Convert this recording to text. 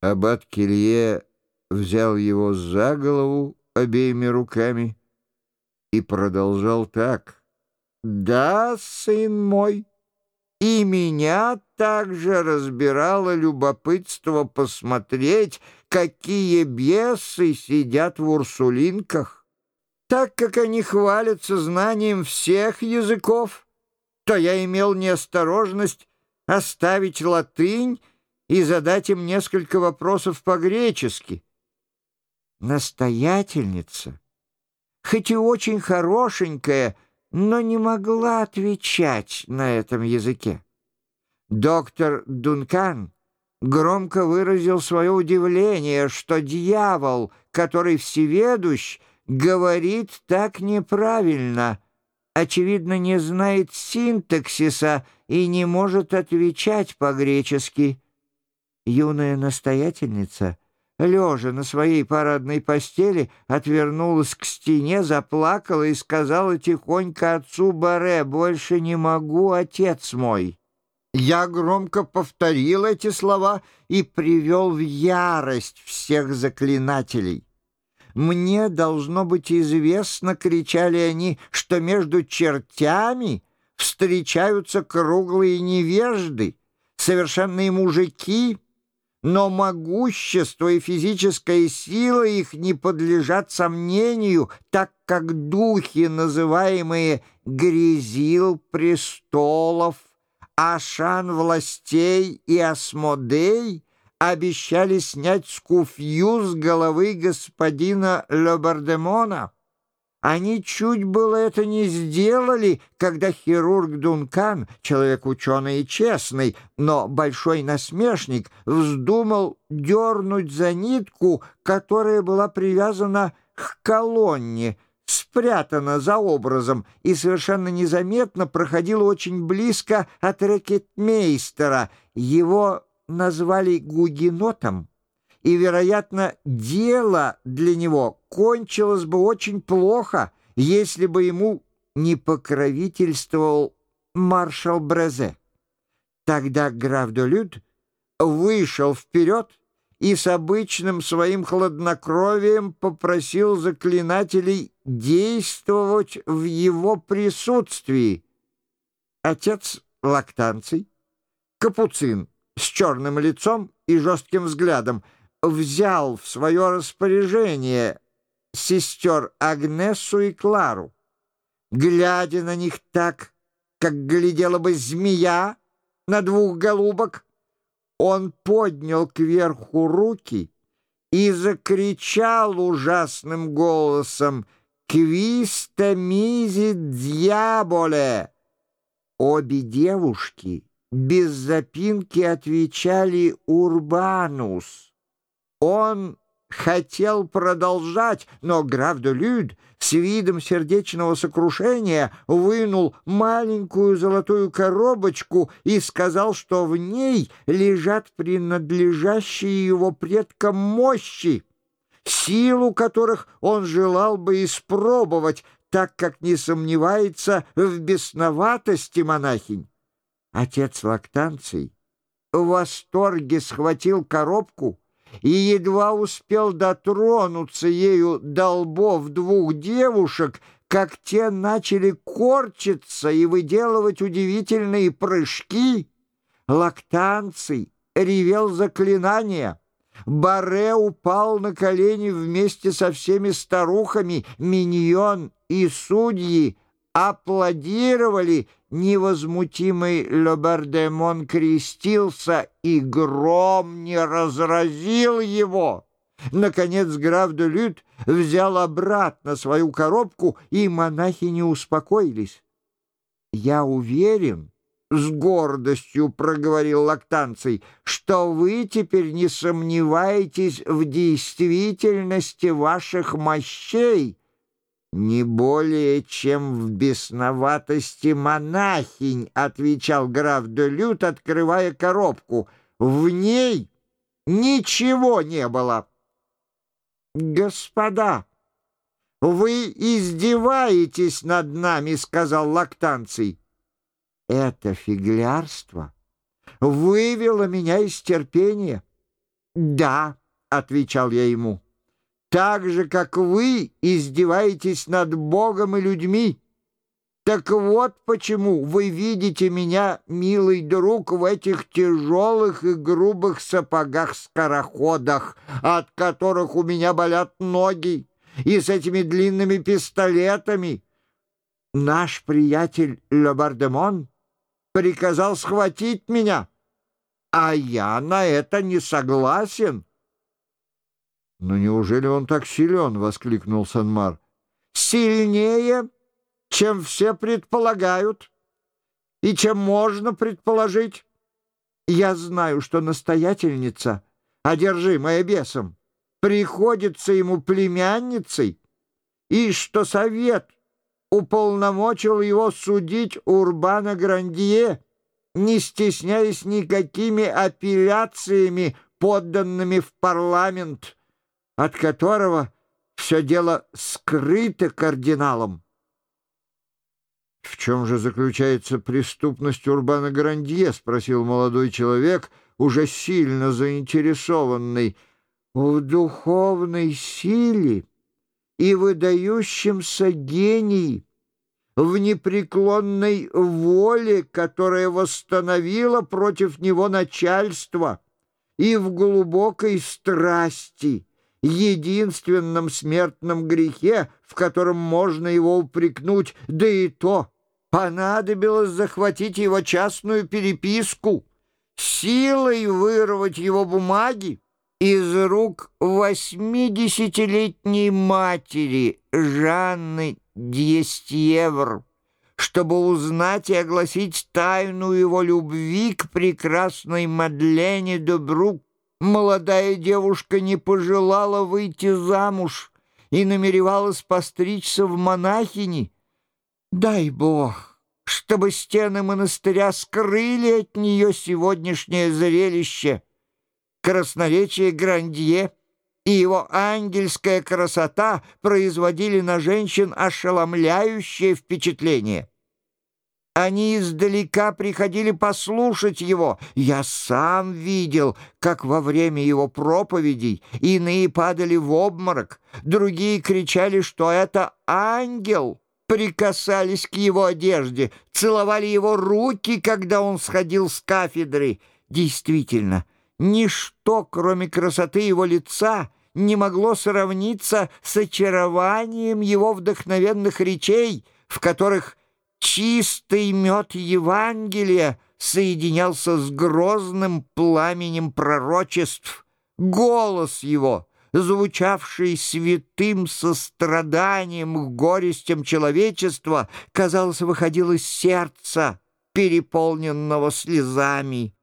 Аббат Келье взял его за голову обеими руками и продолжал так. «Да, сын мой, и меня также разбирало любопытство посмотреть, какие бесы сидят в урсулинках. Так как они хвалятся знанием всех языков, то я имел неосторожность оставить латынь и задать им несколько вопросов по-гречески. Настоятельница, хоть и очень хорошенькая, но не могла отвечать на этом языке. Доктор Дункан громко выразил свое удивление, что дьявол, который всеведущ, говорит так неправильно, очевидно, не знает синтаксиса и не может отвечать по-гречески. Юная настоятельница, лежа на своей парадной постели, отвернулась к стене, заплакала и сказала тихонько отцу Баре, «Больше не могу, отец мой». Я громко повторил эти слова и привел в ярость всех заклинателей. «Мне должно быть известно, — кричали они, — что между чертями встречаются круглые невежды, совершенные мужики, но могущество и физическая сила их не подлежат сомнению, так как духи, называемые грязил престолов, Ашан властей и Асмодей, обещали снять скуфью с головы господина Лебардемона. Они чуть было это не сделали, когда хирург Дункан, человек ученый и честный, но большой насмешник, вздумал дернуть за нитку, которая была привязана к колонне, спрятана за образом и совершенно незаметно проходила очень близко от ракетмейстера. Его назвали гугенотом, и, вероятно, дело для него кончилось бы очень плохо, если бы ему не покровительствовал маршал Брезе. Тогда граф де вышел вперед и с обычным своим хладнокровием попросил заклинателей действовать в его присутствии. Отец лактанций, капуцин с черным лицом и жестким взглядом, взял в свое распоряжение сестер Агнесу и Клару. Глядя на них так, как глядела бы змея на двух голубок, он поднял кверху руки и закричал ужасным голосом «Квиста мизи дьяволе!» Обе девушки без запинки отвечали «Урбанус». Он хотел продолжать, но граф де с видом сердечного сокрушения вынул маленькую золотую коробочку и сказал, что в ней лежат принадлежащие его предкам мощи, силу которых он желал бы испробовать, так как не сомневается в бесноватости монахинь. Отец лактанций в восторге схватил коробку и едва успел дотронуться ею до лбов двух девушек, как те начали корчиться и выделывать удивительные прыжки. Лактанций ревел заклинания. Баре упал на колени вместе со всеми старухами, миньон и судьи, аплодировали, невозмутимый Лебардемон крестился, и гром не разразил его. Наконец граф де взял обратно свою коробку, и монахи не успокоились. «Я уверен», — с гордостью проговорил лактанций, «что вы теперь не сомневаетесь в действительности ваших мощей» «Не более, чем в бесноватости монахинь», — отвечал граф де Лют, открывая коробку. «В ней ничего не было». «Господа, вы издеваетесь над нами», — сказал лактанций. «Это фиглярство вывело меня из терпения». «Да», — отвечал я ему, — «так же, как вы издеваетесь над Богом и людьми». Так вот почему вы видите меня, милый друг, в этих тяжелых и грубых сапогах-скороходах, от которых у меня болят ноги, и с этими длинными пистолетами. Наш приятель Лебардемон приказал схватить меня, а я на это не согласен. «Но неужели он так силен?» — воскликнул Санмар. «Сильнее?» чем все предполагают и чем можно предположить. Я знаю, что настоятельница, одержимая бесом, приходится ему племянницей, и что совет уполномочил его судить Урбана Грандье, не стесняясь никакими апелляциями, подданными в парламент, от которого все дело скрыто кардиналом. «В чем же заключается преступность Урбана Грандье?» — спросил молодой человек, уже сильно заинтересованный. «В духовной силе и выдающемся гении, в непреклонной воле, которая восстановила против него начальство, и в глубокой страсти» единственном смертном грехе, в котором можно его упрекнуть, да и то понадобилось захватить его частную переписку, силой вырвать его бумаги из рук восьмидесятилетней матери Жанны Дьестьевр, чтобы узнать и огласить тайну его любви к прекрасной Мадлене де Брук, Молодая девушка не пожелала выйти замуж и намеревалась постричься в монахини. Дай Бог, чтобы стены монастыря скрыли от нее сегодняшнее зрелище. Красноречие Грандье и его ангельская красота производили на женщин ошеломляющее впечатление. Они издалека приходили послушать его. Я сам видел, как во время его проповедей иные падали в обморок, другие кричали, что это ангел, прикасались к его одежде, целовали его руки, когда он сходил с кафедры. Действительно, ничто, кроме красоты его лица, не могло сравниться с очарованием его вдохновенных речей, в которых Чистый мед Евангелия соединялся с грозным пламенем пророчеств. Голос его, звучавший святым состраданием к горестям человечества, казалось, выходил из сердца, переполненного слезами.